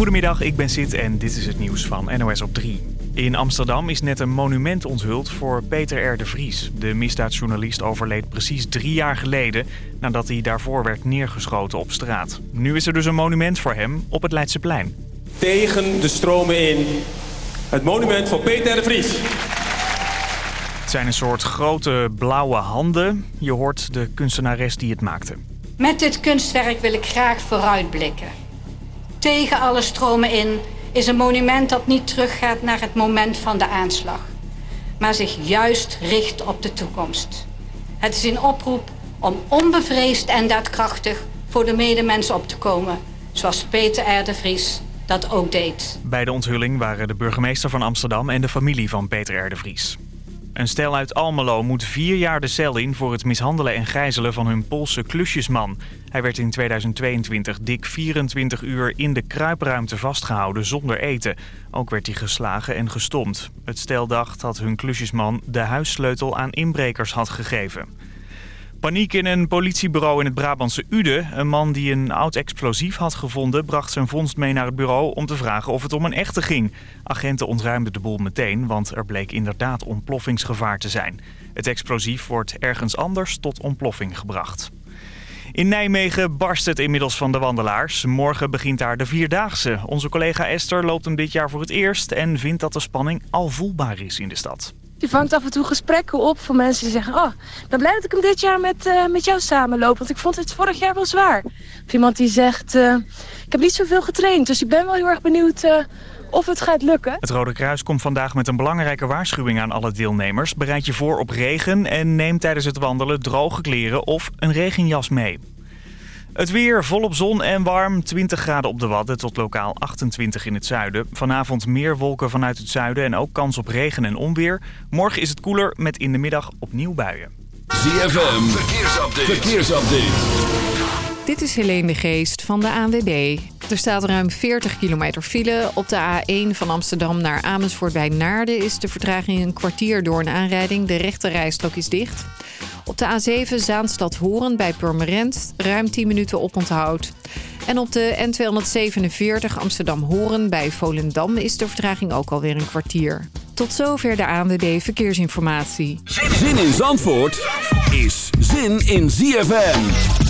Goedemiddag, ik ben Sid en dit is het nieuws van NOS op 3. In Amsterdam is net een monument onthuld voor Peter R. de Vries. De misdaadjournalist overleed precies drie jaar geleden... nadat hij daarvoor werd neergeschoten op straat. Nu is er dus een monument voor hem op het Leidseplein. Tegen de stromen in. Het monument voor Peter R. de Vries. Het zijn een soort grote blauwe handen. Je hoort de kunstenares die het maakte. Met dit kunstwerk wil ik graag vooruitblikken. Tegen alle stromen in is een monument dat niet teruggaat naar het moment van de aanslag, maar zich juist richt op de toekomst. Het is een oproep om onbevreesd en daadkrachtig voor de medemens op te komen, zoals Peter R. de Vries dat ook deed. Bij de onthulling waren de burgemeester van Amsterdam en de familie van Peter R. de Vries. Een stel uit Almelo moet vier jaar de cel in voor het mishandelen en gijzelen van hun Poolse klusjesman. Hij werd in 2022 dik 24 uur in de kruipruimte vastgehouden zonder eten. Ook werd hij geslagen en gestompt. Het stel dacht dat hun klusjesman de huissleutel aan inbrekers had gegeven. Paniek in een politiebureau in het Brabantse Ude. Een man die een oud explosief had gevonden bracht zijn vondst mee naar het bureau om te vragen of het om een echte ging. Agenten ontruimden de boel meteen, want er bleek inderdaad ontploffingsgevaar te zijn. Het explosief wordt ergens anders tot ontploffing gebracht. In Nijmegen barst het inmiddels van de wandelaars. Morgen begint daar de Vierdaagse. Onze collega Esther loopt hem dit jaar voor het eerst... en vindt dat de spanning al voelbaar is in de stad. Je vangt af en toe gesprekken op van mensen die zeggen... oh, ik ben blij dat ik hem dit jaar met, uh, met jou samenloop... want ik vond het vorig jaar wel zwaar. Of iemand die zegt... Uh, ik heb niet zoveel getraind, dus ik ben wel heel erg benieuwd... Uh, of het gaat lukken. Het Rode Kruis komt vandaag met een belangrijke waarschuwing aan alle deelnemers. Bereid je voor op regen en neem tijdens het wandelen droge kleren of een regenjas mee. Het weer volop zon en warm. 20 graden op de Wadden tot lokaal 28 in het zuiden. Vanavond meer wolken vanuit het zuiden en ook kans op regen en onweer. Morgen is het koeler met in de middag opnieuw buien. ZFM, verkeersupdate. Dit is Helene de Geest van de ANWB. Er staat ruim 40 kilometer file. Op de A1 van Amsterdam naar Amersfoort bij Naarden is de vertraging een kwartier door een aanrijding. De rechte is dicht. Op de A7 Zaanstad-Horen bij Purmerend ruim 10 minuten oponthoud. En op de N247 Amsterdam-Horen bij Volendam is de vertraging ook alweer een kwartier. Tot zover de ANWB Verkeersinformatie. Zin in Zandvoort is zin in ZFM.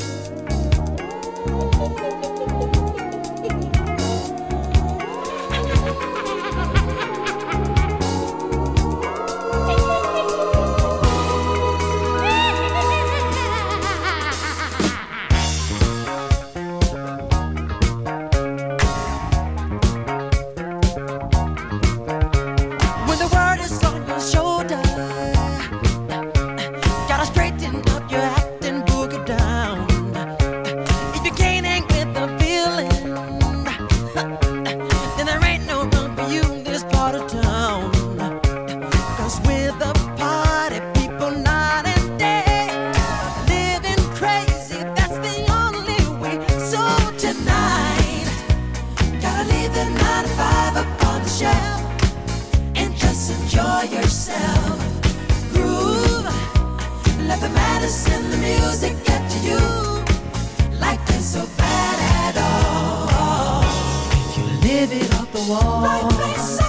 Wall. Like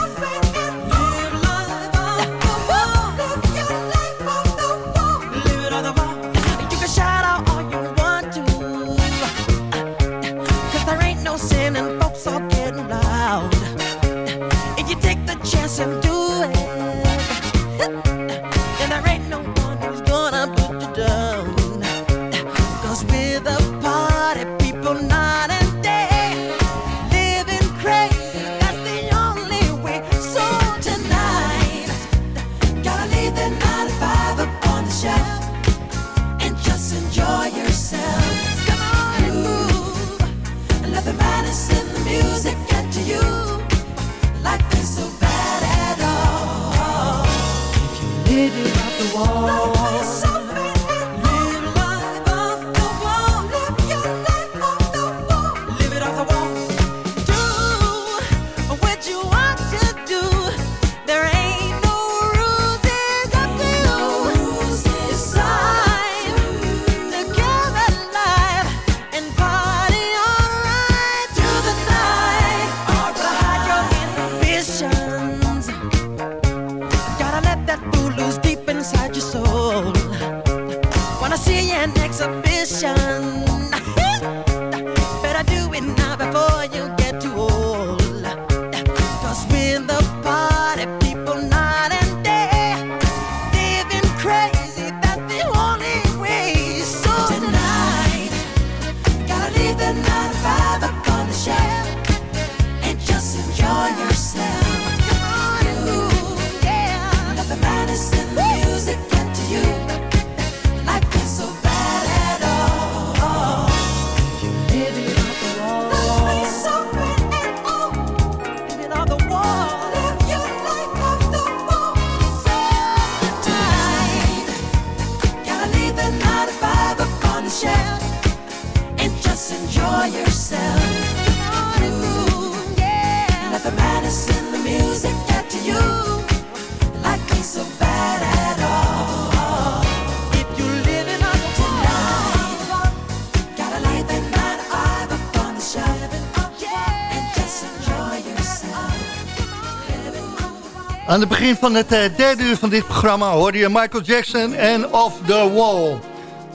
Aan het begin van het eh, derde uur van dit programma hoorde je Michael Jackson en Off the Wall.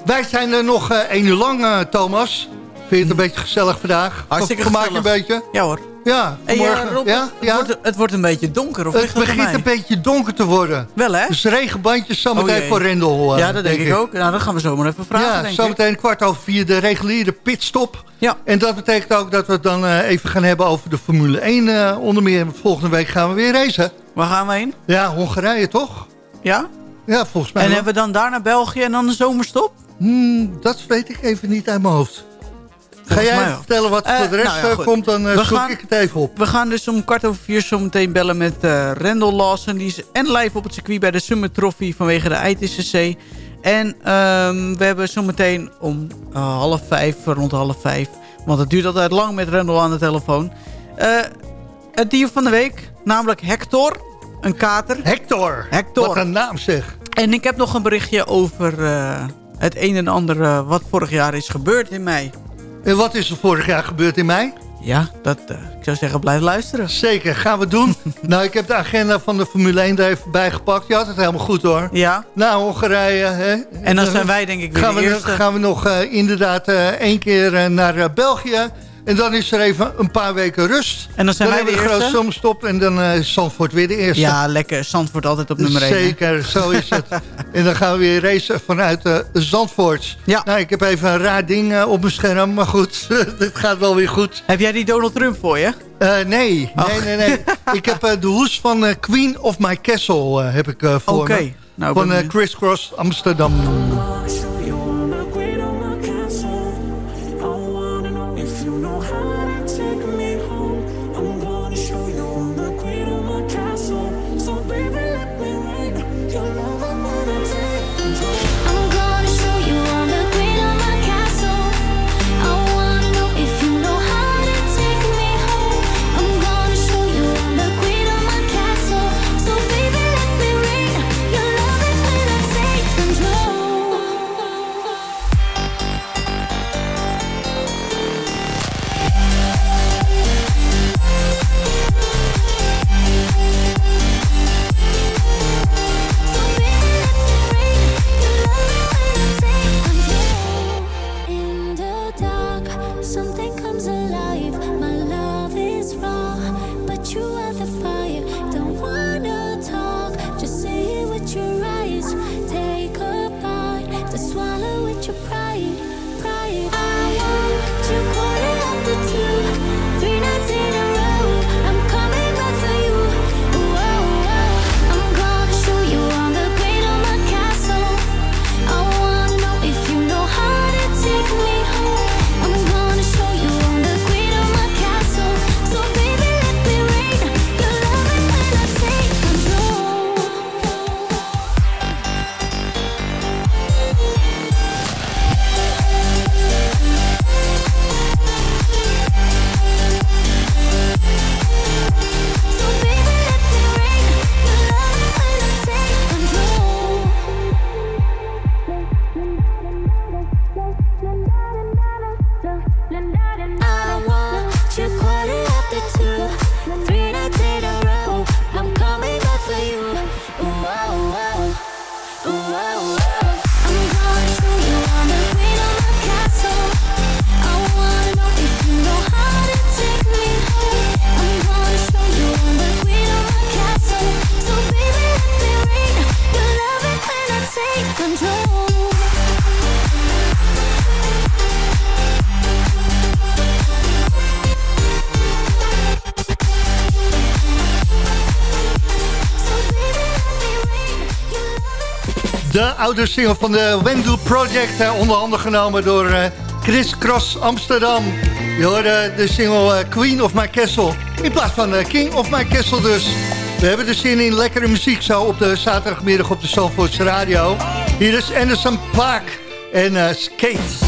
Wij zijn er nog eh, één uur lang, eh, Thomas. Vind je het een beetje gezellig vandaag? Hartstikke Gemaakt gezellig. een beetje? Ja hoor. Ja, vanmorgen. Rob, ja? Het, wordt, het wordt een beetje donker. Of Het begint een beetje donker te worden. Wel hè? Dus regenbandjes zometeen Oh, voor Rendel. eh, ja, dat denk, ik ook. Nou, dat gaan we zomaar even vragen, ja, denk ik. zometeen kwart over vier de reguliere pitstop. Ja. En dat betekent ook dat we het dan even gaan hebben over de Formule 1 eh, onder meer. Volgende week gaan we weer racen. Waar gaan we heen? Ja, Hongarije toch? Ja? Ja, volgens mij En wel. hebben we dan daar naar België en dan de zomerstop? Hmm, dat weet ik even niet uit mijn hoofd. Ga jij vertellen wat voor de rest nou ja, eh, komt, dan zoek gaan- ik het even op. We gaan dus om kwart over vier zometeen bellen met eh Rendel Lawson. Die is en live op het circuit bij de Summit Trophy vanwege de ITCC. En ehm, we hebben zometeen om eh, half vijf, rond half vijf. Want het duurt altijd lang met Rendel aan de telefoon. Het dier van de week, namelijk Hector. Een kater. Hector. Hector. Wat een naam zeg. En ik heb nog een berichtje over eh, het een en ander eh, wat vorig jaar is gebeurd in mei. En wat is er vorig jaar gebeurd in mei? Ja, dat, eh, ik zou zeggen blijf luisteren. Zeker, gaan we doen. nou, ik heb de agenda van de Formule 1 er even bijgepakt. Je had het helemaal goed hoor. Ja, Nou, Hongarije. Hè? en dan zijn wij denk ik weer gaan de we, eerste. gaan we nog inderdaad één keer naar België. En dan is er even een paar weken rust. En dan zijn wij hebben de we de grote eerste. zomerstop en dan eh, is Zandvoort weer de eerste. Ja, lekker. Zandvoort altijd op nummer 1. Zeker, zo is het. en dan gaan we weer racen vanuit eh, Zandvoort. Ja. Nou, ik heb even een raar ding eh, op mijn scherm, maar goed, het gaat wel weer goed. Heb jij die Donald Trump voor je? Eh, nee, nee, nee, nee. ik heb de hoes van Queen of My Castle heb ik voor Oké. me. Nou, van. Criss Cross Amsterdam. oude single van de Wendel Project. onderhanden onder handen genomen door eh, Chris Cross Amsterdam. Je hoorde de single eh, Queen of My Castle. In plaats van eh, King of My Castle dus. We hebben de zin in lekkere muziek zo op de zaterdagmiddag op de Zalvoorts Radio. Hier is Anderson Paak en uh, Skate.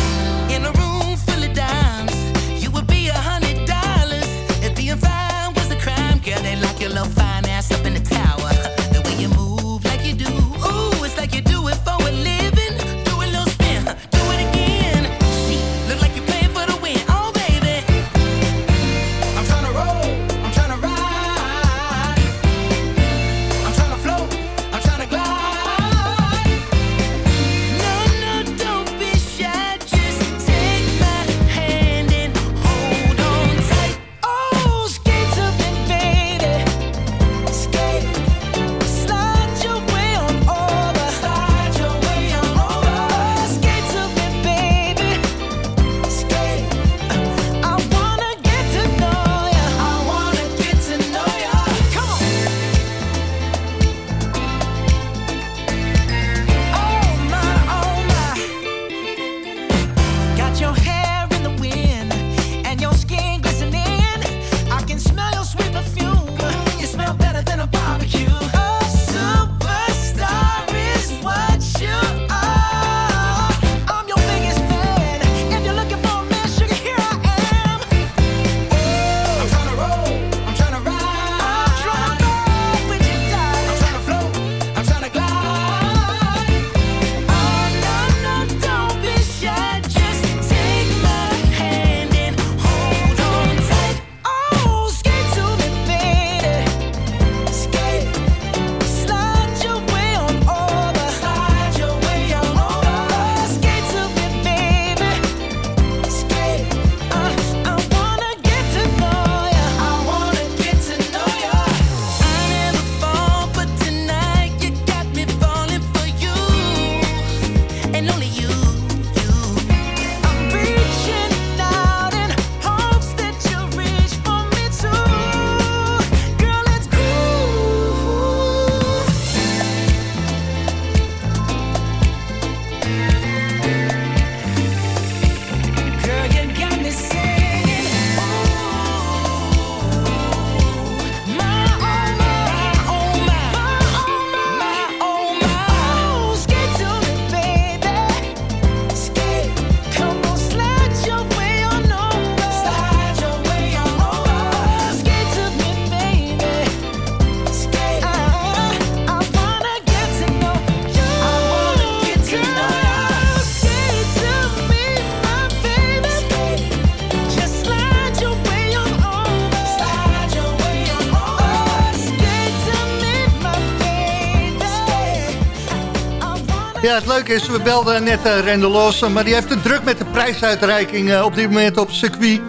het leuke is, we belden net eh, uh, Rendel Lawson... maar die heeft het druk met de prijsuitreiking eh, op dit moment op circuit.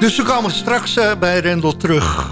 Dus we komen straks eh, bij Rendel terug.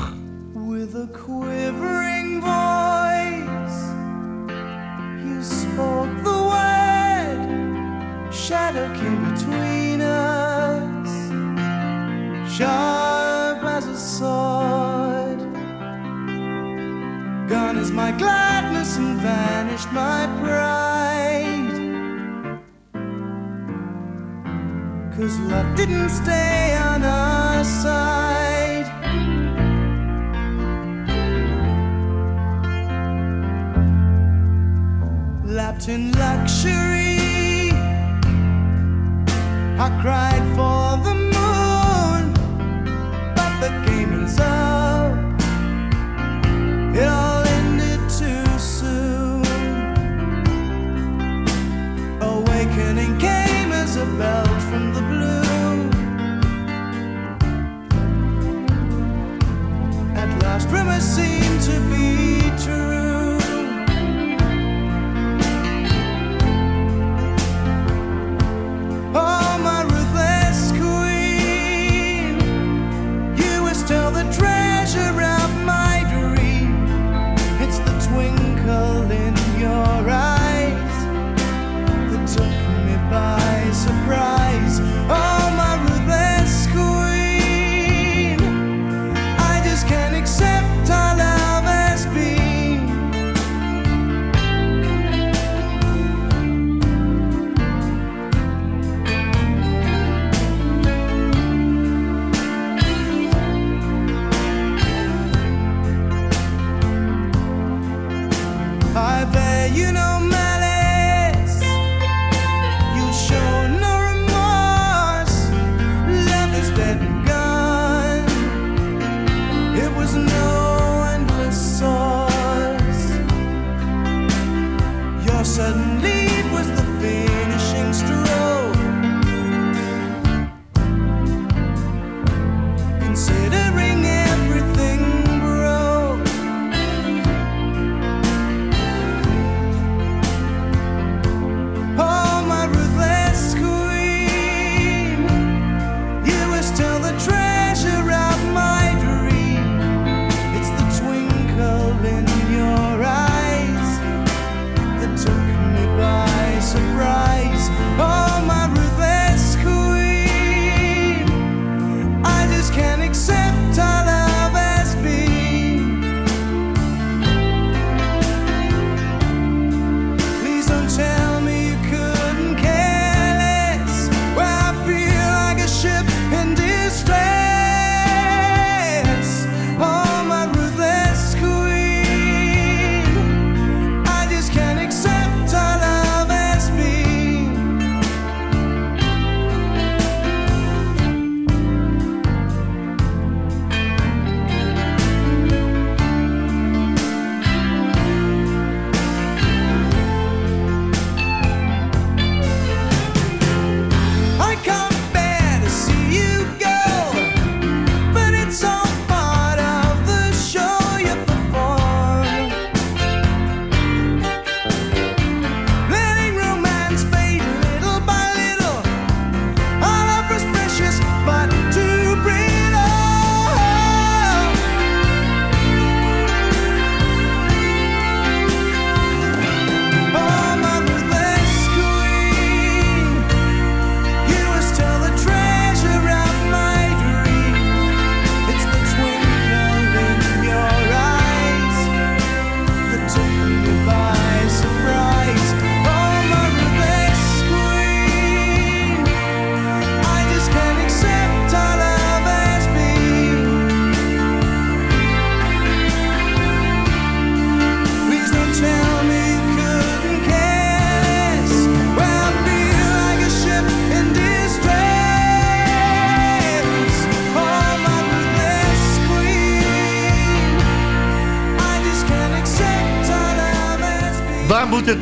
from the blue. At last, rumors seem to be.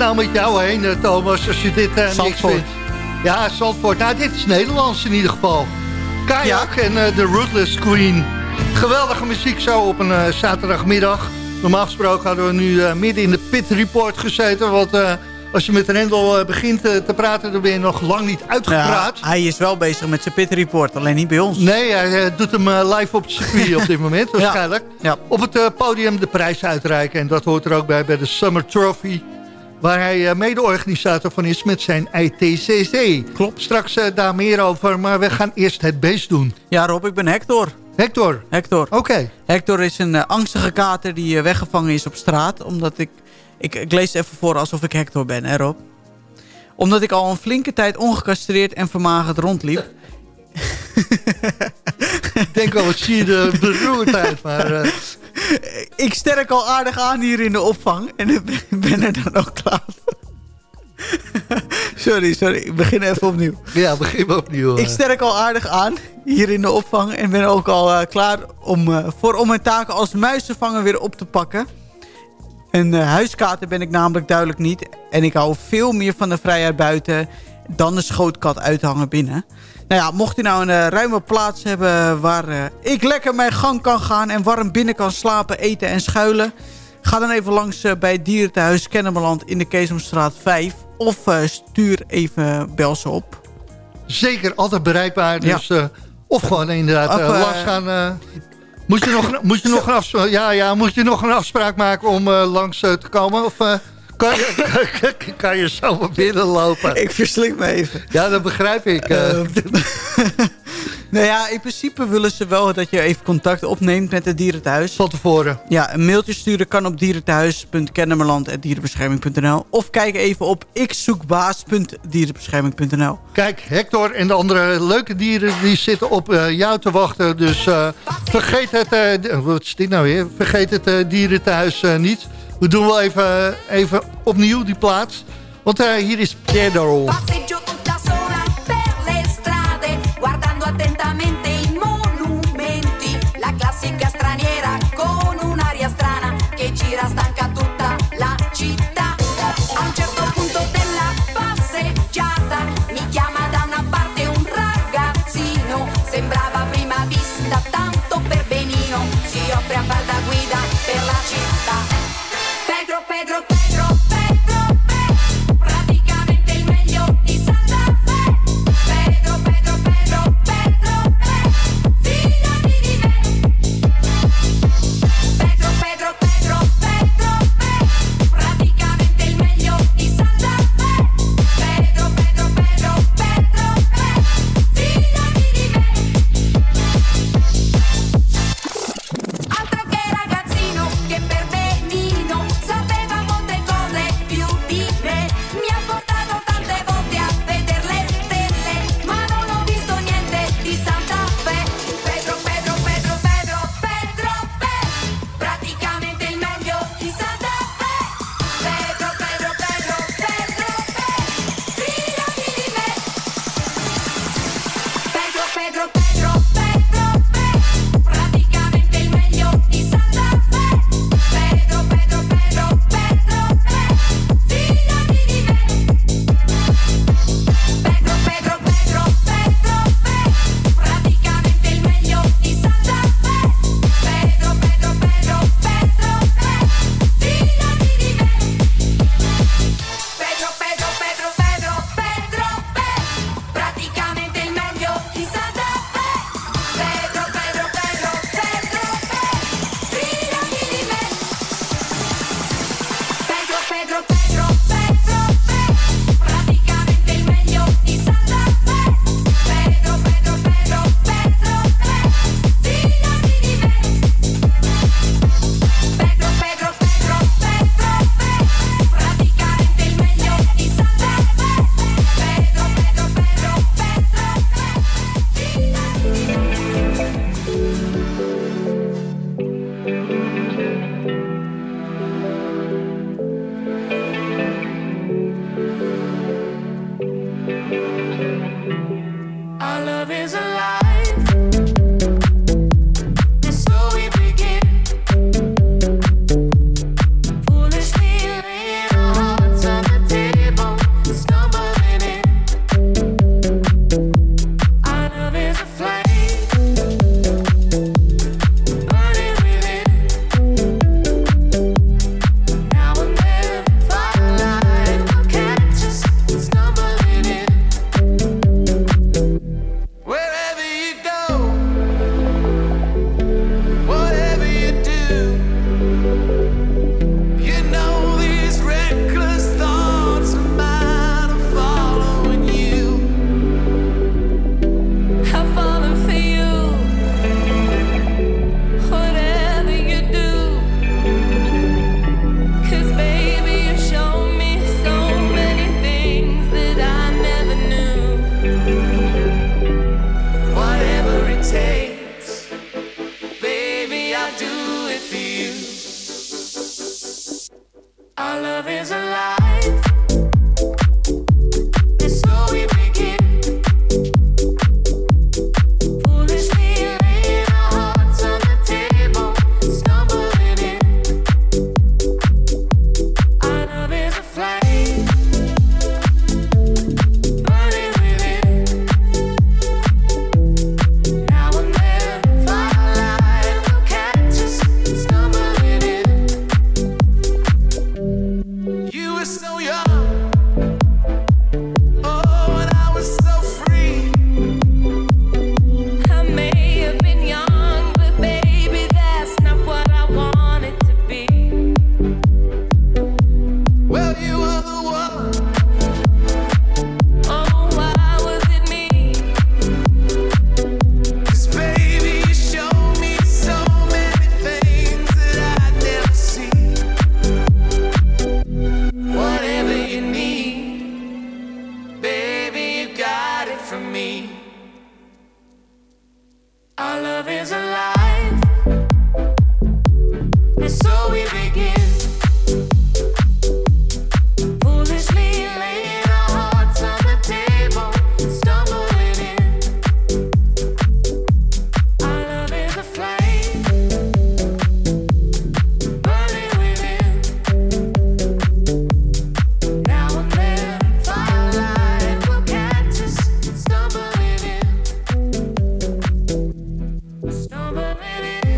Nou met jou heen, eh, Thomas, als je dit eh niks vindt? Ja, Zandvoort. Nou, dit is Nederlands in ieder geval. Kajak en eh, de Ruthless Queen. Geweldige muziek zo op een zaterdagmiddag. Normaal gesproken hadden we nu midden in de pit report gezeten. Want als je met Rendel begint te praten, dan ben je nog lang niet uitgepraat. Ja, hij is wel bezig met zijn pit report, alleen niet bij ons. Nee, hij doet hem live op het circuit op dit moment waarschijnlijk. Ja. Op het podium de prijs uitreiken. En dat hoort er ook bij bij de Summer Trophy. Waar hij eh, mede-organisator van is met zijn ITCC. Klopt. Straks eh, daar meer over, maar we gaan eerst het beest doen. Ja, Rob, ik ben Hector. Hector, Hector. oké. Hector is een eh, angstige kater die weggevangen is op straat. Omdat ik, ik... Ik lees even voor alsof ik Hector ben, hè Rob? Omdat ik al een flinke tijd ongecastreerd en vermagerd rondliep. Ik denk wel wat zie je de beroerdheid, maar... Ik sterk al aardig aan hier in de opvang. En ik ben- er dan ook klaar. Sorry, sorry. Ik begin even opnieuw. ja, begin maar opnieuw. Ik eh. sterk al aardig aan hier in de opvang. En ben ook al eh, klaar om, eh, voor om mijn taken als muizenvanger weer op te pakken. Een eh, huiskater ben ik namelijk duidelijk niet. En ik hou veel meer van de vrijheid buiten dan de schootkat uithangen binnen. Nou ja, mocht u nou een eh, ruime plaats hebben waar eh, ik lekker mijn gang kan gaan... en warm binnen kan slapen, eten en schuilen... ga dan even langs eh, bij het dierentehuis Kennemerland in de Keesomstraat 5... of stuur even bel ze op. Zeker, altijd bereikbaar. Dus, of gewoon inderdaad Of, langs gaan. moet je nog, een- moet je nog een afspraak, ja, ja, moet je nog een afspraak maken om langs te komen? Of kan, je, kan je zomaar binnenlopen? Ik verslik me even. Ja, dat begrijp ik. eh. Nou ja, in principe willen ze wel dat je even contact opneemt met het dierentehuis. van tevoren. Ja, een mailtje sturen kan op dierentehuis.kennemerland.dierenbescherming.nl Of kijk even op ikzoekbaas.dierenbescherming.nl Kijk, Hector en de andere leuke dieren die zitten op eh, jou te wachten. Dus eh, vergeet het, wat is dit nou weer? Vergeet het dierentehuis eh, niet. We doen wel even, even opnieuw die plaats. Want eh, hier is Pedro.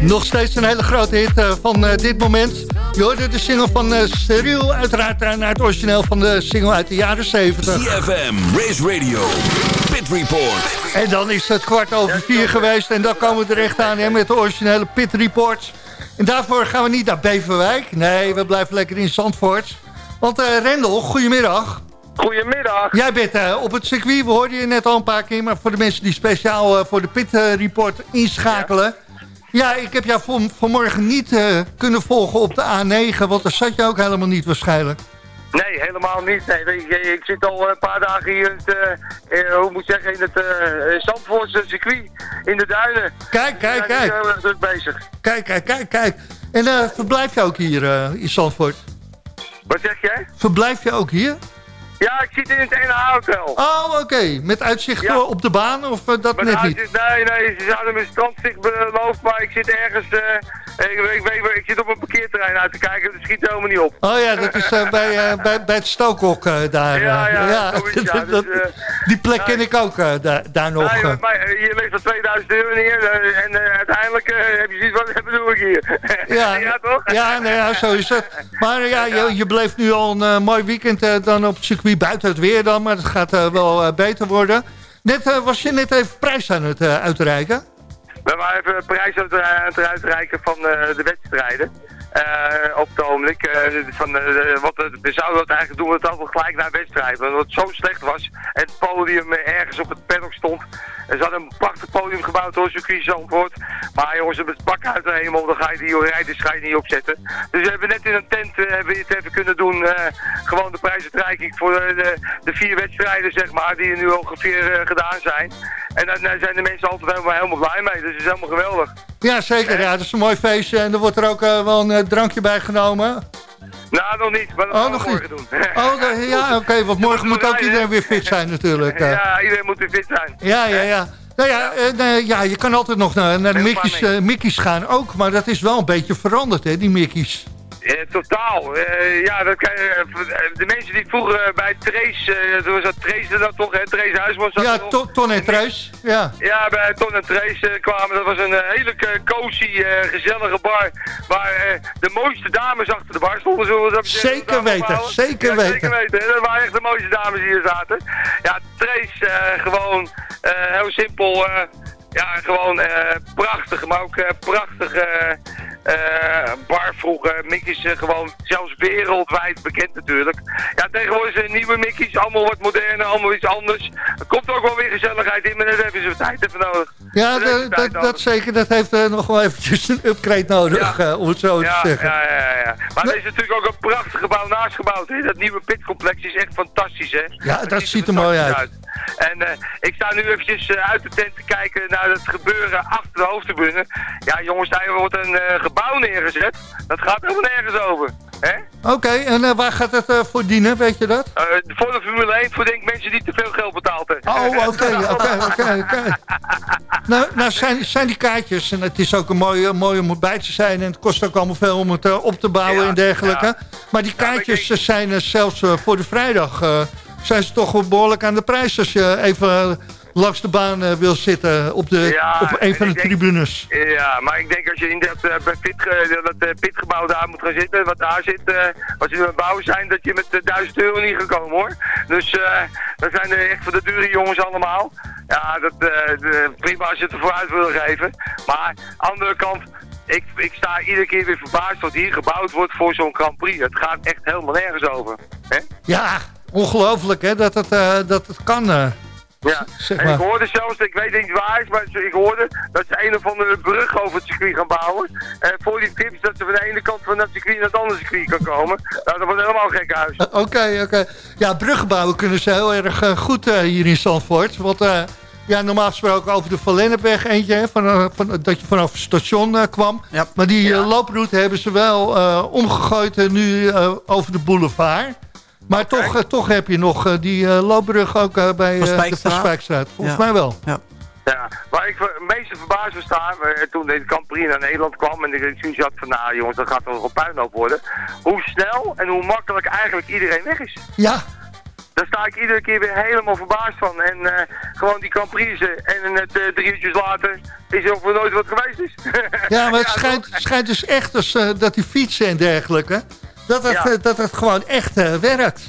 Nog steeds een hele grote hit eh, van eh, dit moment. Je hoorde de single van uh, Cyril, uiteraard naar het origineel van de single uit de jaren 70. CFM, Race Radio, Pit Report. En dan is het kwart over vier geweest en dan komen we er echt aan hè, met de originele Pit Report. En daarvoor gaan we niet naar Beverwijk. Nee, we blijven lekker in Zandvoort. Want eh Rendel, goedemiddag. Goedemiddag. Jij bent eh, op het circuit, we hoorden je net al een paar keer... maar voor de mensen die speciaal eh, voor de Pit eh, Report inschakelen... Ja. Ik heb jou van, vanmorgen niet eh, kunnen volgen op de A9... want daar zat je ook helemaal niet waarschijnlijk. Nee, helemaal niet. Nee, ik, ik zit al een paar dagen hier in het, eh, eh, hoe moet ik zeggen, in het eh Zandvoortse circuit, in de duinen. Kijk, kijk, We zijn kijk. heel erg druk bezig. Kijk, kijk, kijk, kijk. En verblijf je ook hier in Zandvoort? Wat zeg jij? Verblijf je ook hier? Ja, ik zit in het NH-hotel. Oh, oké. Met uitzicht Ja. op de baan of eh, dat net nou, niet? Nee, nee, ze zouden me strandsticht beloofd, maar ik zit ergens, eh, ik, ik, weet, ik zit op een parkeerterrein uit te kijken, dat schiet helemaal niet op. Oh ja, dat is eh, bij, bij, bij het Stookhok daar. Ja, ja. Dus, die plek ken ik ook daar, daar nog. Nee, maar, hier ligt er 2000 euro neer en uiteindelijk heb je zoiets wat bedoel ik hier? Ja, ja toch? Ja, nee, ja, zo is het. Maar ja, je, je bleef nu al een mooi weekend dan op het circuit buiten het weer dan. Maar het gaat eh, wel eh, beter worden. Net eh, was je net even prijs aan het uitreiken. We waren even prijs aan het, aan het uitreiken van de wedstrijden. Eh, op het ogenblik. eh, van, eh, wat, we zouden dat eigenlijk doen, we het gelijk naar wedstrijd. Want het zo slecht was en het podium ergens op het paddock stond. Ze hadden een prachtig podium gebouwd door circuit Zandvoort. Maar jongens, met het bak uit de hemel, dan ga je die je niet opzetten. Dus we hebben net in een tent hebben het even kunnen doen. gewoon de prijsuitreiking voor de, de, vier wedstrijden, zeg maar, die nu ongeveer gedaan zijn. En daar zijn de mensen altijd helemaal, helemaal blij mee. Dus is helemaal geweldig. Ja, zeker. Ja, dat is een mooi feestje. En er wordt er ook wel drankje bij genomen. Nou, nog niet, maar dat Oh, we nog morgen niet. doen. Oh, ja, oké. want morgen moet ook iedereen weer fit zijn natuurlijk. eh. Ja, iedereen moet weer fit zijn. Ja, ja, ja. Nou ja, eh, nee, ja, je kan altijd nog naar, naar de Mickey's, eh, Mickey's gaan ook. Maar dat is wel een beetje veranderd, hè, die Mickey's. Eh, totaal. Eh, ja, dat kan, eh, de mensen die vroeger bij Trace, toen was dat Trace dan toch, hè? Trace er Ja. To- Ton en Truis. Ja. Ja, bij Ton en Trace kwamen. Dat was een hele cozy, gezellige bar. Waar de mooiste dames achter de bar stonden. Zullen we dat Zeker weten, zeker ja, weten. Zeker weten. hè. Dat waren echt de mooiste dames die hier zaten. Ja, Trace gewoon heel simpel. Ja, gewoon eh, prachtig. Maar ook eh, prachtig eh, bar vroeger. Mickey's gewoon zelfs wereldwijd bekend natuurlijk. Ja, tegenwoordig zijn nieuwe Mickey's. Allemaal wat moderner, allemaal iets anders. Er komt ook wel weer gezelligheid in. Maar net hebben ze tijd even nodig. Ja, Daar dat, dat, zeker. Dat heeft nog wel eventjes een upgrade nodig, om het zo te zeggen. ja, ja, ja. Maar er is natuurlijk ook een prachtig gebouw naast gebouwd. Hè? Dat nieuwe pitcomplex is echt fantastisch, hè? Ja, dat ziet er mooi uit. En eh, ik sta nu eventjes eh, uit de tent te kijken naar het gebeuren achter de hoofdtribune. Ja, jongens, daar wordt een eh, gebouw neergezet. Dat gaat helemaal nergens over. Hè? Oké, en waar gaat het eh, voor dienen, weet je dat? Eh, voor de Formule 1, voor denk ik mensen die te veel geld betaald hebben. Oh, oké, oké, oké. Nou, nou zijn, zijn die kaartjes, en het is ook een mooie, mooi om erbij te zijn... en het kost ook allemaal veel om het op te bouwen Ja, en dergelijke. ja. Maar die kaartjes eh, zijn zelfs voor de vrijdag... zijn ze toch wel behoorlijk aan de prijs... als je even langs de baan eh, wil zitten op, de, Ja, op een van de denk- tribunes. Ja, maar ik denk als je in dat, eh, pit, dat eh, pitgebouw daar moet gaan zitten, wat daar zit, eh, als je aan het bouwen zijn, dat je met eh, 1000 euro niet gekomen hoor. Dus dat zijn er echt voor de dure jongens allemaal. Ja, dat, de- prima als je het ervoor uit wil geven. Maar andere kant, ik, ik sta iedere keer weer verbaasd wat hier gebouwd wordt voor zo'n Grand Prix. Het gaat echt helemaal nergens over. Hè? Ja, ongelooflijk hè, dat het, eh, dat het kan. eh. Ja, Zeg en ik hoorde zelfs, ik weet niet waar is, maar ik hoorde dat ze een of andere brug over het circuit gaan bouwen. En voor die tips dat ze van de ene kant van het circuit naar het andere circuit kan komen. Nou, dat wordt helemaal een gek huis. Oké, oké. Ja, bruggen bouwen kunnen ze heel erg eh, goed eh, hier in Zandvoort. Want eh, ja, normaal gesproken over de Van Lennepweg eentje, hè, van, eh, van, dat je vanaf het station eh, kwam. Ja. Maar die eh, looproute hebben ze wel eh, omgegooid eh, nu eh, over de boulevard. Maar toch, eh, toch heb je nog eh, die eh, loopbrug ook bij de Spijkstraat? Van Spijkstraat. Volgens Ja. mij wel. Ja, waar ik het meeste verbaasd was staan, toen de Camprien naar Nederland kwam en ik toen zat van, nou jongens, dat gaat toch een puinhoop worden. Hoe snel en hoe makkelijk eigenlijk iedereen weg is. Ja, Daar sta ik iedere keer weer helemaal verbaasd van. En eh, gewoon die Camprise en net eh, drie uurtjes later is er nooit wat geweest is. ja maar het Ja, schijnt, schijnt dus echt als, eh, dat die fietsen en dergelijke... dat het, Ja. dat het gewoon echt eh, werkt.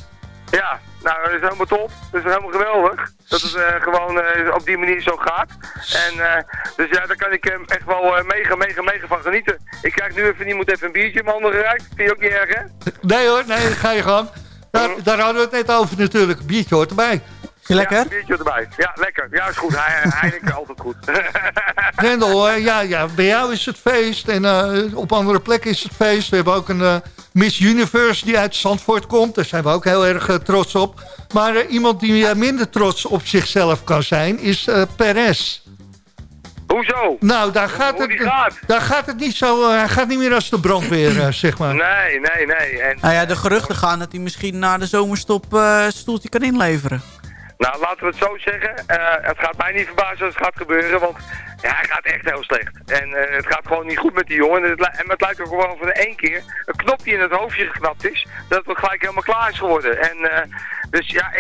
Ja, nou, dat is helemaal top. Dat is helemaal geweldig. Dat het eh, gewoon eh, op die manier zo gaat. En, dus ja, daar kan ik echt wel mega, mega, mega van genieten. Ik krijg nu even, iemand even een biertje in mijn handen gereikt. Vind je ook niet erg, hè? Nee hoor, nee, ga je gewoon. Daar, daar hadden we het net over natuurlijk. Biertje hoort erbij. Lekker? Ja, een biertje erbij. Ja, lekker. Ja, is goed. Hij, Heineken altijd goed. Rendel, eh, ja, ja, bij jou is het feest en eh, op andere plekken is het feest. We hebben ook een eh, Miss Universe die uit Zandvoort komt. Daar zijn we ook heel erg trots op. Maar iemand die minder trots op zichzelf kan zijn is eh Perez. Hoezo? Nou, daar gaat, Hoe het, gaat? daar gaat het niet zo... hij gaat niet meer als de brandweer, zeg maar. Nee, nee, nee. En, Nou ja, de geruchten gaan dat hij misschien na de zomerstop eh stoeltje kan inleveren. Nou, laten we het zo zeggen. Eh, het gaat mij niet verbazen als het gaat gebeuren, want ja, hij gaat echt heel slecht. En eh, het gaat gewoon niet goed met die jongen. En het, en het lijkt ook wel van één keer een knopje in het hoofdje geknapt is, dat het gelijk helemaal klaar is geworden. En eh, dus ja,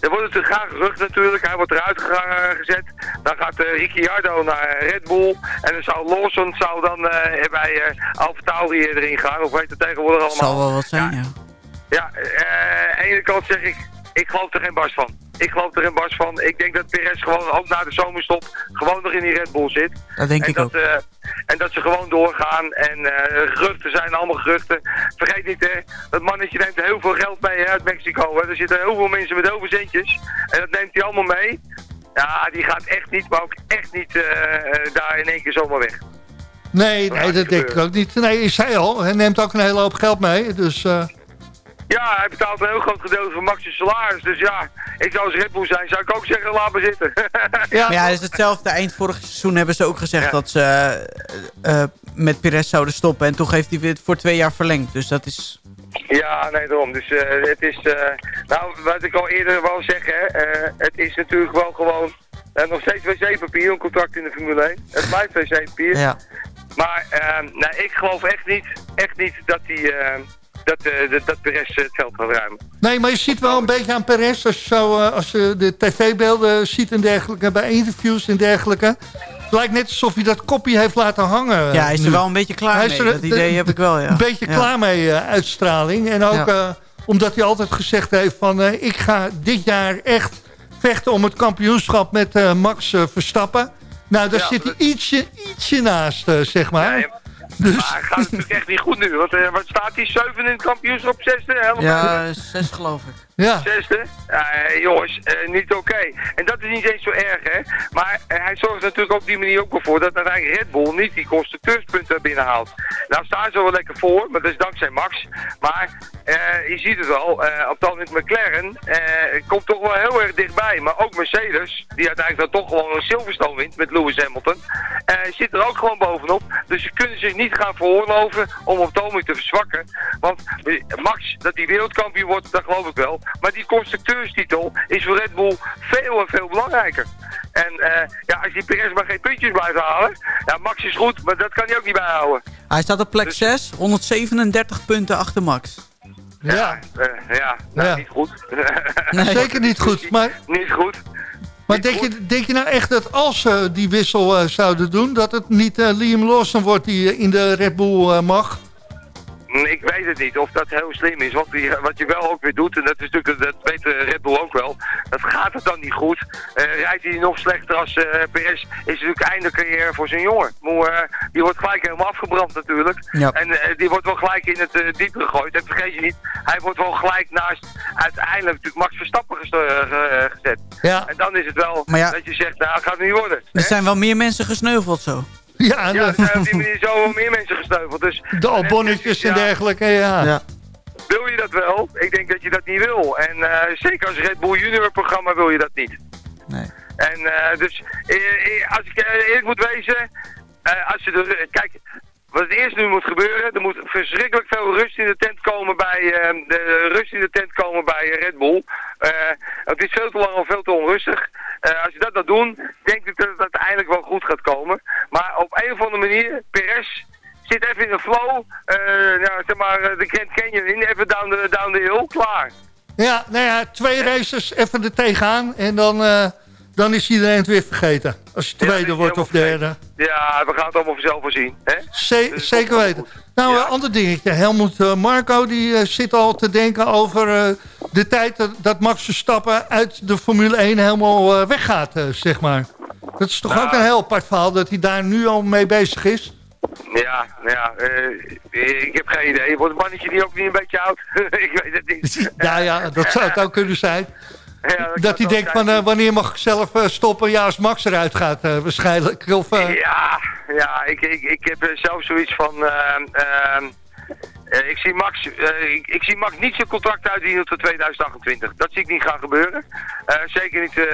er wordt natuurlijk graag gerucht natuurlijk. Hij wordt eruit gezet. Dan gaat eh, Ricciardo naar Red Bull. En dan zou Lawson zou dan bij Tauri erin gaan. Of weet het tegenwoordig allemaal. zal wel wat zijn, ja. Ja, aan de ene kant zeg ik, ik geloof er geen bars van. Ik geloof er geen bars van. Ik denk dat Perez gewoon ook na de zomerstop gewoon nog in die Red Bull zit. Dat denk en ik dat, ook. eh, en dat ze gewoon doorgaan. En eh, geruchten zijn allemaal geruchten. Vergeet niet, hè, dat mannetje neemt heel veel geld mee hè, uit Mexico. Hè. Er zitten heel veel mensen met heel veel centjes. En dat neemt hij allemaal mee. Ja, die gaat echt niet, maar ook echt niet eh, daar in één keer zomaar weg. Nee, nee, dat denk ik ook niet. Nee, ik zei al, hij neemt ook een hele hoop geld mee. Dus eh, Ja, hij betaalt een heel groot gedeelte van Max's salaris. Dus ja, ik zou als Red Bull zijn, zou ik ook zeggen, laat maar zitten. ja, Maar ja, het is hetzelfde. Eind vorig seizoen hebben ze ook gezegd Ja. dat ze eh, eh, met Perez zouden stoppen. En toen heeft hij weer voor twee jaar verlengd. Dus dat is... Ja, nee, daarom. Dus eh, het is, eh, nou, wat ik al eerder wou zeggen, hè, eh, het is natuurlijk wel gewoon nog steeds wc-papier, een contract in de Formule 1. Het blijft wc-papier. Ja. Maar nou, ik geloof echt niet, echt niet dat die, eh, dat, eh, dat, dat Perez het veld gaat ruimen. Nee, maar je ziet wel een beetje aan Perez, als je, zo, eh, als je de tv-beelden ziet en dergelijke, bij interviews en dergelijke. Het lijkt net alsof hij dat kopje heeft laten hangen. Ja, hij is nu. er wel een beetje klaar Hij mee. is er, Dat idee eh, heb ik wel, ja. Een beetje Ja. klaar mee, eh, uitstraling. En ook Ja. eh, omdat hij altijd gezegd heeft van, eh, ik ga dit jaar echt vechten om het kampioenschap met eh, Max eh, Verstappen. Nou, daar Ja, zit hij ietsje, ietsje naast, eh, zeg maar. Nee, dus, Maar het gaat natuurlijk echt niet goed nu. Want eh, wat staat hij? 7 in het kampioenschap, zesde? Helemaal Ja, zes geloof ik. Ja. Zesde? Ja, eh, jongens, eh, niet oké. En dat is niet eens zo erg, hè. Maar eh, hij zorgt natuurlijk op die manier ook wel voor dat uiteindelijk Red Bull niet die constructeurspunten binnenhaalt. Nou staan ze wel lekker voor, maar dat is dankzij Max. Maar je ziet het eh, op dat McLaren komt toch wel heel erg dichtbij. Maar ook Mercedes, die uiteindelijk dan toch gewoon een Silverstone wint met Lewis Hamilton, zit er ook gewoon bovenop. Dus ze kunnen zich niet gaan veroorloven om op moment te verzwakken. Want Max, dat hij wereldkampioen wordt, dat geloof ik wel. Maar die constructeurstitel is voor Red Bull veel en veel belangrijker. En eh, ja, als die Perez maar geen puntjes blijft halen, ja, Max is goed, maar dat kan hij ook niet bijhouden. Hij staat op plek Dus- 6, 137 punten achter Max. Ja, Eh, ja, nou, Ja. niet goed. Nee. zeker niet goed. Maar, niet goed. maar denk, je, denk je nou echt dat als ze die wissel eh, zouden doen... dat het niet eh, Liam Lawson wordt die eh, in de Red Bull eh, mag? En ik weet het niet of dat heel slim is. Want die, wat je wel ook weer doet, en dat is natuurlijk, dat weet de Red Bull ook wel. Dat gaat het dan niet goed. Eh, rijdt hij nog slechter als eh, PS, is het natuurlijk einde carrière voor zijn jongen. Maar, eh, die wordt gelijk helemaal afgebrand natuurlijk. Ja. En eh, die wordt wel gelijk in het uh, diep gegooid. En vergeet je niet, hij wordt wel gelijk naast uiteindelijk natuurlijk Max Verstappen eh, eh, gezet. Ja. En dan is het wel ja. dat je zegt, nou, het gaat niet worden. Er zijn wel meer mensen gesneuveld zo. Ja, Ja, de, zijn op die manier zo wel meer mensen gesneuveld. Dus, de albonnetjes en dergelijke, ja. Ja. Wil je dat wel? Ik denk dat je dat niet wil. En eh, zeker als Red Bull Junior programma wil je dat niet. Nee. En eh, dus, eh, als ik eerlijk moet wezen, eh, als je er, kijk, wat het eerst nu moet gebeuren, er moet verschrikkelijk veel rust in de tent komen bij, eh, de rust in de tent komen bij Red Bull. Eh, het is veel te lang al veel te onrustig. Eh, als je dat nou doet, denk ik dat het uiteindelijk wel goed gaat komen. Maar op een of andere manier, Perez zit even in de flow, nou, zeg maar, de Grand Canyon in, even down the, down the hill, klaar. Ja, nou ja, twee races even er tegenaan en dan, dan is iedereen het weer vergeten. Als je tweede wordt of derde. Ja, we gaan het allemaal vanzelf wel zien. Hè? Dus zeker weten. goed. Nou, Ja. een ander dingetje. Helmoet eh, Marco die eh, zit al te denken over eh, de tijd dat, dat Max Verstappen uit de Formule 1 helemaal weggaat, zeg maar. Dat is toch Nou. ook een heel apart verhaal dat hij daar nu al mee bezig is? Ja, ja, ik heb geen idee. Wordt het mannetje die ook niet een beetje oud? ik weet het niet. Ja, ja, dat zou het ook kunnen zijn. Ja, Dat hij denkt van eh, wanneer mag ik zelf eh, stoppen? Ja, als Max eruit gaat eh, waarschijnlijk. Of, eh, Ja, ja ik, ik, ik heb zelf zoiets van... ehm, ehm, eh, ik, zie Max, eh, ik, ik zie Max niet zijn contract uitdienen tot 2028. Dat zie ik niet gaan gebeuren. Eh, zeker niet eh,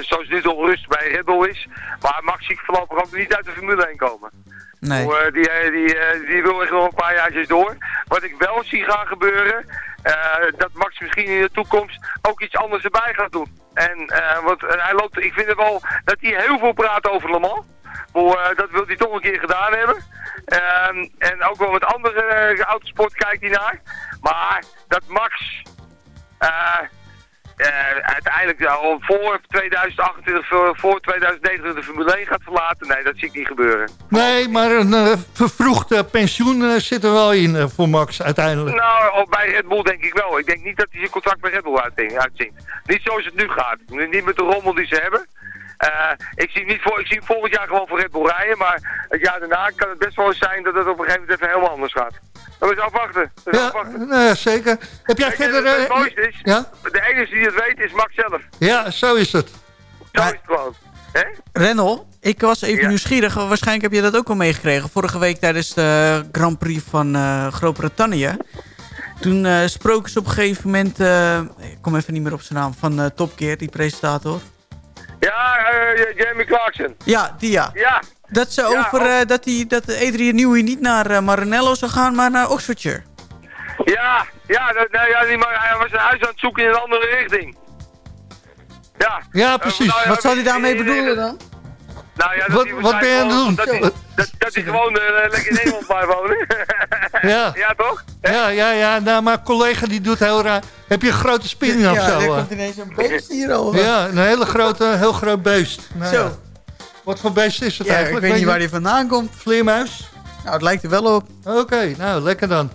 zoals nu de onrust bij Red Bull is. Maar Max zie ik voorlopig ook niet uit de Formule 1 komen. Nee. Hoe, die, die, die wil echt nog een paar jaartjes door. Wat ik wel zie gaan gebeuren, dat Max misschien in de toekomst ook iets anders erbij gaat doen. En eh, wat, eh, hij loopt, ik vind het wel dat hij heel veel praat over Le Mans. Eh, dat wil hij toch een keer gedaan hebben. Ehm, en ook wel met andere eh, autosport kijkt hij naar. Maar dat Max eh, eh, uiteindelijk al voor 2028, voor, voor 2029 de Formule 1 gaat verlaten, nee, dat zie ik niet gebeuren. Nee, maar een eh, vervroegd eh, pensioen eh, zit er wel in eh, voor Max uiteindelijk. Nou, bij Red Bull denk ik wel. Ik denk niet dat hij zijn contract bij Red Bull uitzinkt. uitzinkt. Niet zoals het nu gaat. Niet met de rommel die ze hebben. Eh, ik, zie niet voor, ik zie volgend jaar gewoon voor Red Bull rijden, maar het jaar daarna kan het best wel eens zijn dat het op een gegeven moment even helemaal anders gaat. Dat is afwachten. Dat is Ja, afwachten. nou ja, zeker. Heb jij verder... het, het eh, mooiste is, ja? de enige die het weet is Max zelf. ja, zo is het. Zo is het gewoon. Rendel, ik was even Ja. nieuwsgierig. Waarschijnlijk heb je dat ook al meegekregen. Vorige week tijdens de Grand Prix van eh, Groot-Brittannië. Toen eh spraken ze op een gegeven moment... eh, ik kom even niet meer op zijn naam. Van eh Top Gear, die presentator. Ja, eh, Jamie Clarkson. Ja, die ja. Ja, Dat ze Ja, over eh, dat, die, dat Adrian Newey niet naar eh, Maranello zou gaan, maar naar Oxfordshire. ja, ja, dat, nou, ja die, hij was een huis aan het zoeken in een andere richting. Ja. Ja, precies. nou ja, Wat zou hij daarmee bedoelen dan? Nou ja, dat Wat- wat ben je aan het doen? Dat hij, dat, dat hij gewoon eh, lekker in Nederland blijft wonen. Ja. ja, toch? Ja, ja, ja. Nou, maar collega die doet heel raar. Heb je een grote spinning of zo? eh? ineens een beest hierover. Ja, een hele grote, heel groot beest. Nou, Zo. Wat voor beest is het Ja, ik eigenlijk? weet niet je? waar die vandaan komt. Vleermuis? Nou, het lijkt er wel op. Oké, nou, lekker dan.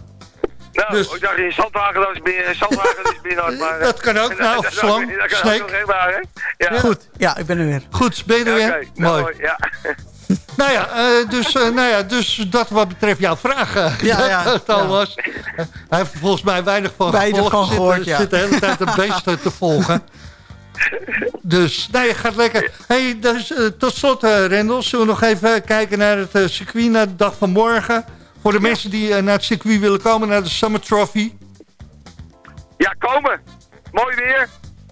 Nou, Dus- ik dacht in Zandwagen dat is is binnen, maar... Dat kan ook, nou, of dat- slang, Dat kan snake. ook hè? Ja. Goed, ja, ik ben er weer. Goed, ben je er Ja, weer? oké. Nou, Mooi. ja. Nou ja, eh, dus, eh, nou ja, dus dat wat betreft jouw vraag, eh, Ja, ja, Thomas. Eh, Hij heeft volgens mij weinig van Weinig van Zit- gehoord, ja. Zit de hele tijd een beest eh, te volgen. Dus, nee, gaat lekker. Hey, dus, eh, tot slot, Rendel, zullen we nog even kijken naar het eh, circuit, naar de dag van morgen. Voor de mensen die naar het circuit willen komen, naar de Summer Trophy. ja, komen. Mooi weer.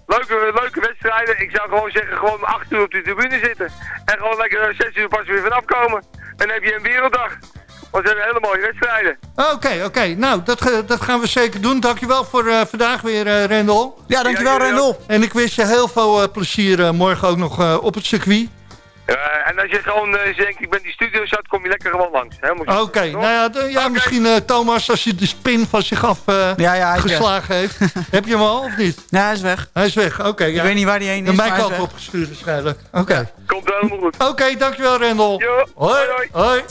Leuke, leuke wedstrijden. Ik zou gewoon zeggen, gewoon om 8 uur op de tribune zitten. En gewoon lekker 6 uur pas weer vanaf komen. En dan heb je een werelddag. Want we hebben hele mooie wedstrijden. Oké, oké. Nou, dat, dat gaan we zeker doen. Dankjewel voor eh, vandaag weer, eh Rendel. Ja, dankjewel Ja, Rendel. En ik wens je heel veel eh, plezier morgen ook nog eh, op het circuit. Eh, en als je gewoon eh, denkt, ik ben die studio zat, kom je lekker gewoon langs. Oké, nou ja, de- ja misschien eh, Thomas, als je de spin van zich af eh, Ja, ja, geslagen heeft. Heb je hem al of niet? Ja, hij is weg. Hij is weg, oké. Ik weet niet waar hij heen is, maar mij hij is kant opgestuurd waarschijnlijk. Oké, Komt helemaal goed. Oké, dankjewel Rendel. Jo, hoi. hoi, hoi. hoi.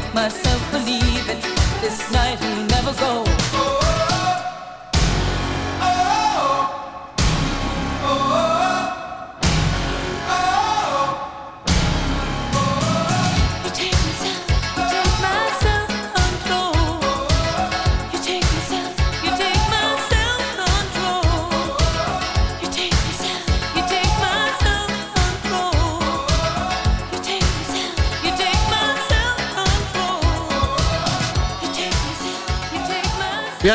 Make myself believe it. This night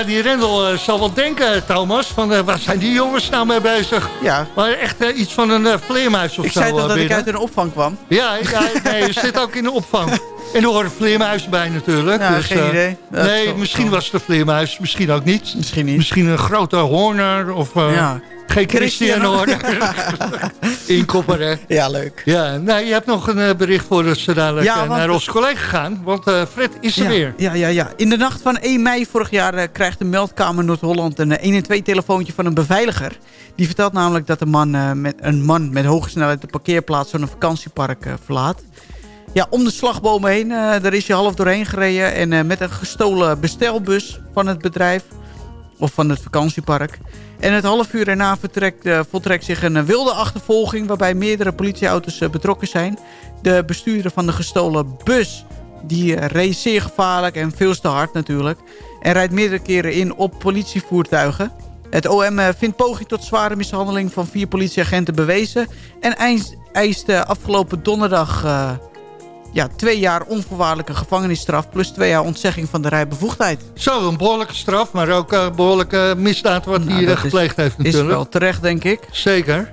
Ja, die Rendel eh, zal wel denken, Thomas, van eh, waar zijn die jongens nou mee bezig? Ja. Maar echt eh, iets van een eh, vleermuis of Ik zo. zei toch eh, dat ik uit een opvang kwam? Ja, ja nee, je zit ook in de opvang. En er horen vleermuizen bij natuurlijk. Ja, dus, geen eh, idee. Dat nee, misschien was het een vleermuis, misschien ook niet. Misschien niet. Misschien een grote Horner of eh, Ja. geen Christian Christian. Horner. Inkopper, hè? Ja, leuk. Ja, nou, je hebt nog een eh, bericht voor ons zo dadelijk Ja, naar onze collega gaan. Want Fred is er ja, weer. Ja, ja, ja. In de nacht van 1 mei vorig jaar krijgt de meldkamer Noord-Holland een eh, 112 telefoontje van een beveiliger. Die vertelt namelijk dat een man, met, een man met hoge snelheid de parkeerplaats van een vakantiepark verlaat. Ja, om de slagbomen heen, eh, daar is hij half doorheen gereden. En eh, met een gestolen bestelbus van het bedrijf, of van het vakantiepark. En het half uur erna vertrekt, eh, voltrekt zich een wilde achtervolging... waarbij meerdere politieauto's betrokken zijn. De bestuurder van de gestolen bus die reed zeer gevaarlijk en veel te hard natuurlijk. En rijdt meerdere keren in op politievoertuigen. Het OM vindt poging tot zware mishandeling van vier politieagenten bewezen. En eis- eist eh, afgelopen donderdag ja, twee jaar onvoorwaardelijke gevangenisstraf... plus twee jaar ontzegging van de rijbevoegdheid. Zo, een behoorlijke straf, maar ook een behoorlijke misdaad wat Nou, hij dat eh, is- gepleegd heeft Is natuurlijk. wel terecht, denk ik. Zeker.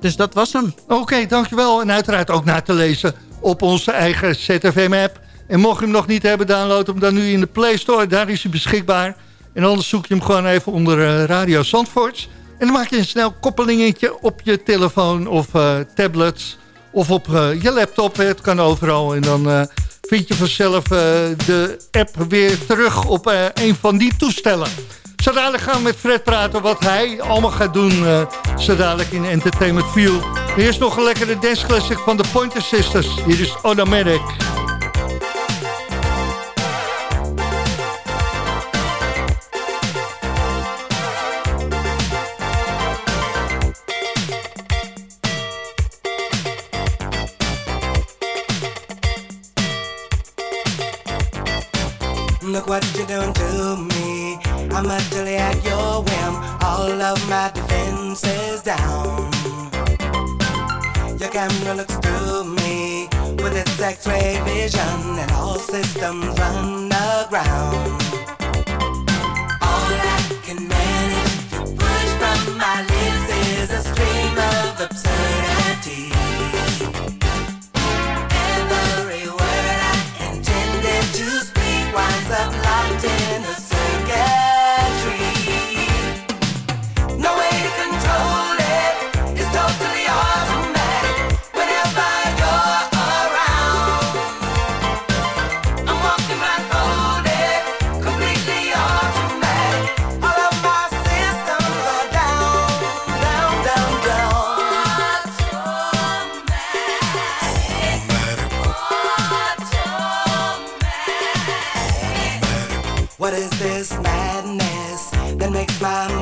Dus dat was hem. Oké, dankjewel. En uiteraard ook na te lezen op onze eigen ZFM-app. En mocht je hem nog niet hebben, download hem dan nu in de Play Store. Daar is hij beschikbaar. En anders zoek je hem gewoon even onder eh, Radio Zandvoort. En dan maak je een snel koppelingetje op je telefoon of eh, tablet... of op eh, je laptop. Het kan overal. En dan eh, vind je vanzelf eh, de app weer terug op een van die toestellen. Zo dadelijk gaan we met Fred praten wat hij allemaal gaat doen. dadelijk in Entertainment View. Eerst nog een lekkere dance classic van de Pointer Sisters. Hier is Automatic. Doing to me. I'm utterly at your whim. All of my defenses down. Your camera looks through me with its X-ray vision, and all systems run aground. This madness that makes my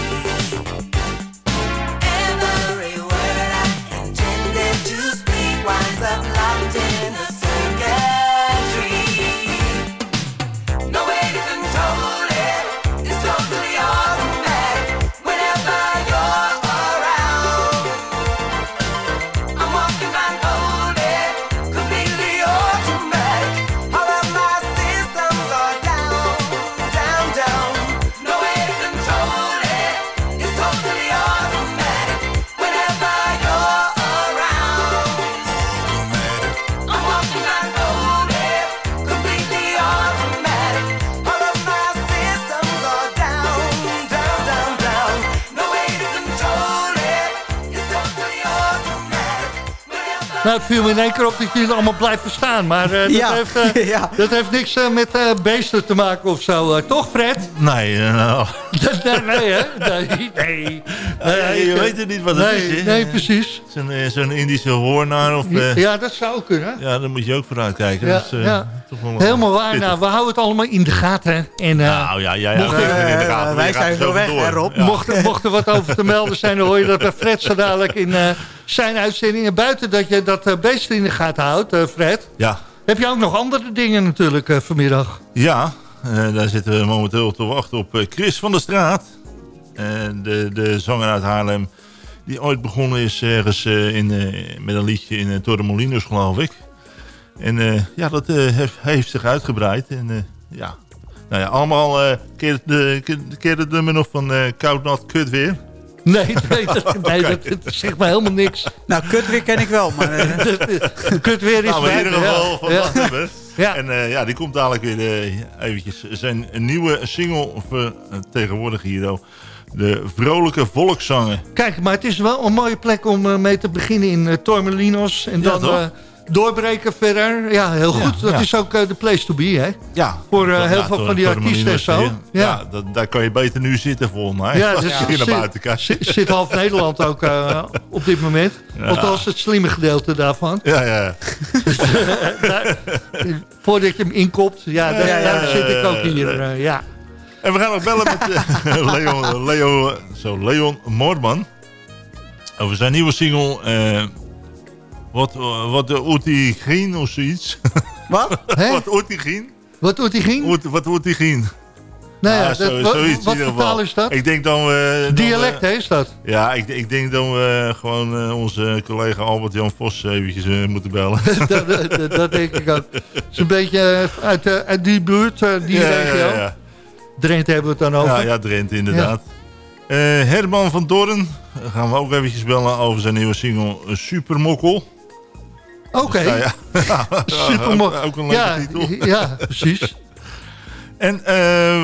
Winds up locked in the circuitry. Nou, het viel me in één keer op dat jullie allemaal blijven staan. Maar eh, dat, Ja. heeft, eh, dat heeft niks eh, met eh, beesten te maken of zo. toch, Fred? Nee, nou... nee, nee, hè? Nee, nee. Je ik, weet het niet wat het nee, is, hè? Nee, precies. Zo'n zo'n Indische hoornaar of... Ja, dat zou kunnen. Ja, daar moet je ook vooruit kijken. Ja, Dat is, eh, ja. toch wel Helemaal waar. pittig. Nou, we houden het allemaal in de gaten. En, eh, Nou ja, ja, ja. mocht, er, in de gaten, wij zijn er zo weg, hè, Rob? Ja. mocht, er, mocht er wat over te melden zijn, dan hoor je dat bij Fred zo dadelijk in eh, zijn uitzendingen. Buiten dat je dat eh, beest in de gaten houdt, eh, Fred. Ja, Heb je ook nog andere dingen natuurlijk eh, vanmiddag? ja daar zitten we momenteel te wachten op Chris van der Straat. De, de zanger uit Haarlem. Die ooit begonnen is ergens in, met een liedje in uh, Torremolinos, geloof ik. En ja, dat heeft, heeft zich uitgebreid. En ja, nou ja, allemaal keer, de, keer, keer het nummer nog van Koud Nat Kut weer. Nee, nee, dat, nee dat, dat zegt me helemaal niks. Nou, kut weer ken ik wel, maar... eh, Kut weer is Nou, maar in ieder buiten, geval ja. van Ja. Ja. En eh, ja, die komt dadelijk weer eh, eventjes zijn nieuwe single vertegenwoordigen hier. ook. De vrolijke volkszangen. Kijk, maar het is wel een mooie plek om eh, mee te beginnen in Tormelinos. En Ja, dan toch? Doorbreken verder. Ja, heel Ja, goed. Dat ja. is ook eh, de place to be, hè? Ja. Voor eh, heel ja, veel van die artiesten en zo. Ja, dat, daar kan je beter nu zitten volgens mij. Ja, dus naar zit- buiten zit, zit half Nederland ook eh, op dit moment. Althans, het slimme gedeelte daarvan. Ja, ja. Daar- voordat je hem inkopt, ja, daar, zit ik ook hier. ja. En we gaan ook bellen met Leon, Leo, zo, Leon Moordman. Over zijn nieuwe single. Eh, wat, eh, wat de Oetigien of zoiets. Wat? Wat Oetigien? Wat ging? Oet- Wat Oetigien? Nou ja, dat- zo- wat- zoiets wat voor taal is dat? Ik denk dan... we- dan Dialect, we- hè, is dat? Ja, ik, ik denk dat we gewoon eh, onze collega Albert-Jan Vos eventjes eh, moeten bellen. dat, dat, dat denk ik ook. Het is een beetje eh, uit, eh, uit die buurt, eh, die Ja, regio. ja, ja. Drenthe hebben we het dan over. Ja, ja Drenthe inderdaad. Eh, Herman van Dorn eh, gaan we ook eventjes bellen over zijn nieuwe single eh, Supermokkel. Oké. Dus, nou ja. Ook een leuke ja, titel. Ja, precies. En eh,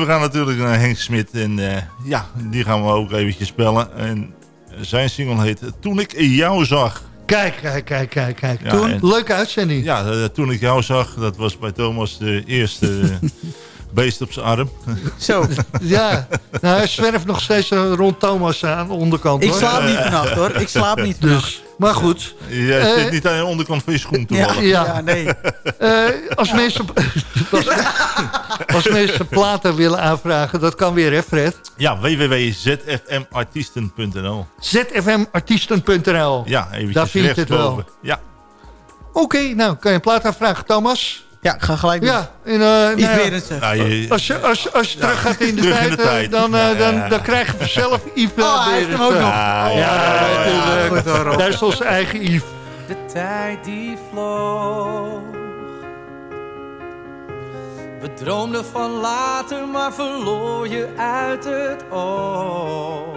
we gaan natuurlijk naar Henk Smit. En eh, ja, die gaan we ook eventjes bellen. En zijn single heet Toen ik jou zag. Kijk, kijk, kijk, kijk, kijk. Ja, Toen, en- leuke uitzending. Ja, eh, toen ik jou zag, dat was bij Thomas de eerste eh, beest op zijn arm. Zo. Ja, nou, hij zwerft nog steeds eh, rond Thomas aan de onderkant. Ik hoor. slaap niet vannacht hoor. Ik slaap niet vannacht. Dus, maar goed. Jij Eh, zit niet aan de onderkant van je schoen te Ja, vallen. Ja. ja, nee. Eh, als, mensen, als, als mensen platen willen aanvragen, dat kan weer, hè Fred? Ja, www.zfmartiesten.nl zfmartiesten.nl Ja, eventjes Daar vind je het wel. Ja, Oké, nou, kan je een plaat aanvragen, Thomas? Ja, ik ga gelijk doen. Ja, en, eh, nou ja, je- als je, als, je- als je terug gaat in de terug in tijd, de tijd. Dan, eh, Ja, dan, ja. dan krijg je vanzelf Yves Oh, hij heeft hem ook nog. Ja, Ja, hoor, Rob. Daar is onze eigen Yves. De tijd die vloog. We droomden van later, maar verloor je uit het oog.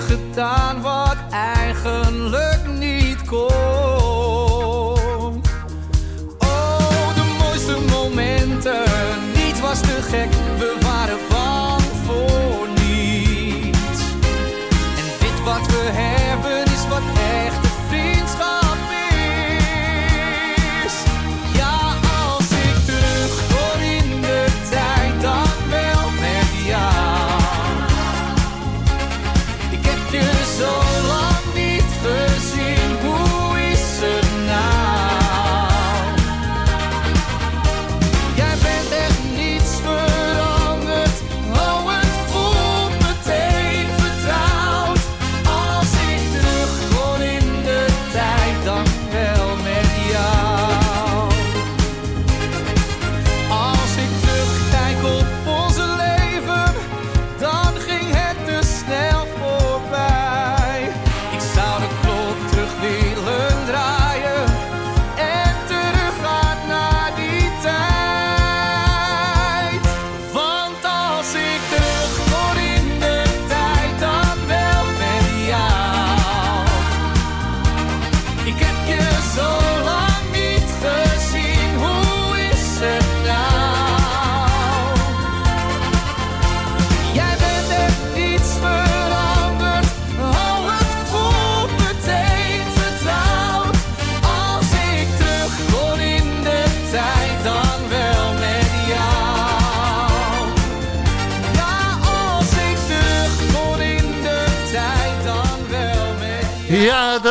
gedaan wat eigenlijk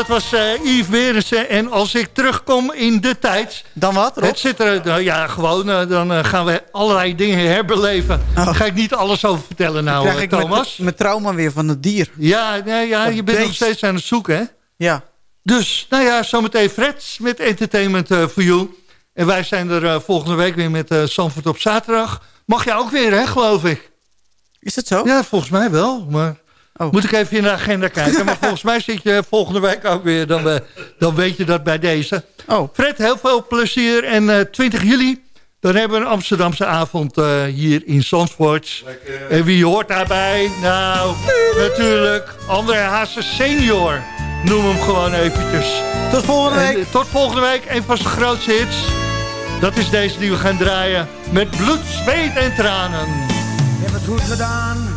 dat was eh, Yves Berendsen. En als ik terugkom in de tijd... Dan wat, Rob? Het zit er, nou ja, gewoon, eh, dan eh, gaan we allerlei dingen herbeleven. Daar ga ik niet alles over vertellen nou, krijg eh, ik Thomas. met, trauma weer van het dier. Ja, nee, ja Dat je bent nog steeds aan het zoeken, hè? Ja. Dus, nou ja, zometeen Fred met Entertainment for You. En wij zijn er volgende week weer met eh Sanford op zaterdag. Mag jij ook weer, hè, geloof ik? Is dat zo? Ja, volgens mij wel, maar... Oh. Moet ik even in de agenda kijken. Maar volgens mij zit je volgende week ook weer. Dan, eh, dan weet je dat bij deze. Oh. Fred, heel veel plezier. En eh 20 juli Dan hebben we een Amsterdamse avond eh, hier in Zandvoort. En wie hoort daarbij? Nou, natuurlijk André Hazes senior. Noem hem gewoon eventjes. Tot volgende week. En, eh, tot volgende week. Een van zijn grootste hits. Dat is deze die we gaan draaien. Met bloed, zweet en tranen. Je hebt het goed gedaan,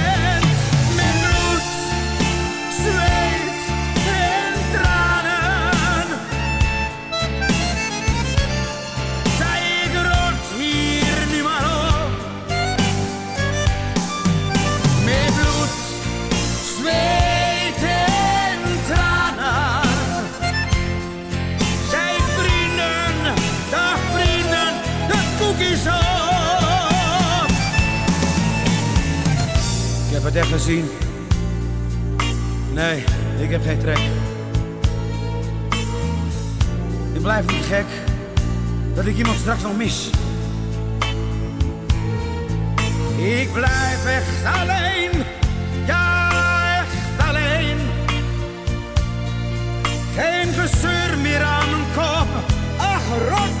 Het gezien. Nee, ik heb geen trek. Ik blijf niet gek dat ik iemand straks nog mis. Ik blijf echt alleen, ja echt alleen. Geen gezeur meer aan mijn kop, ach rot